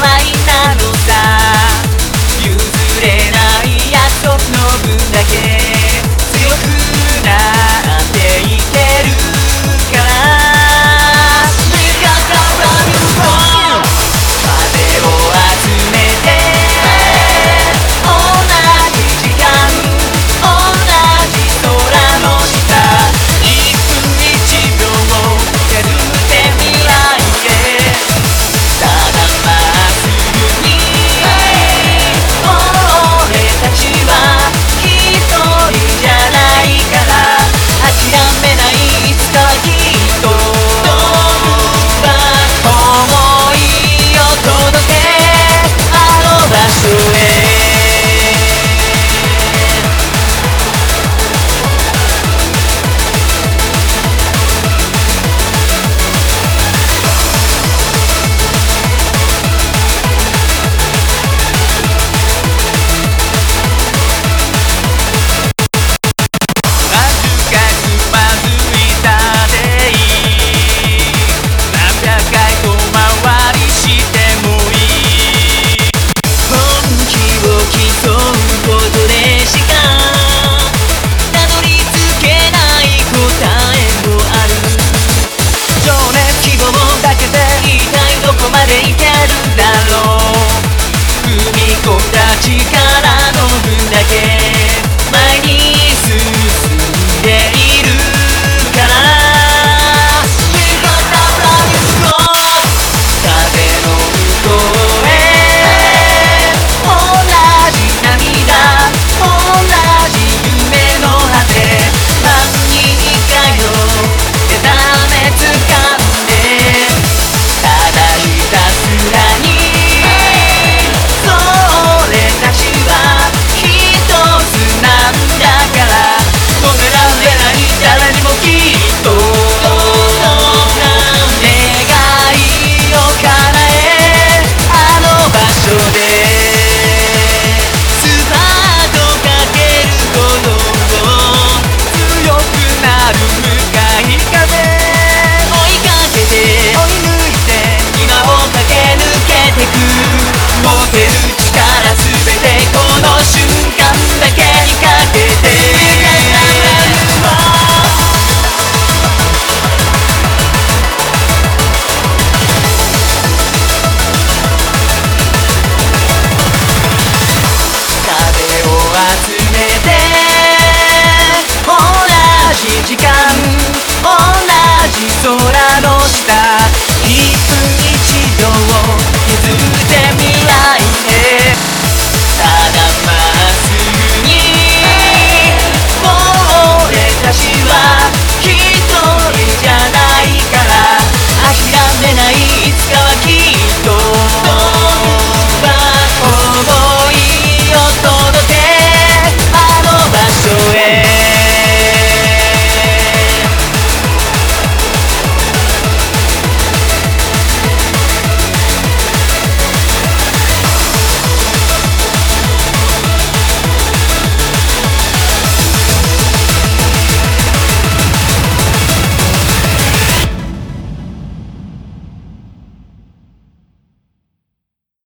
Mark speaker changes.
Speaker 1: わい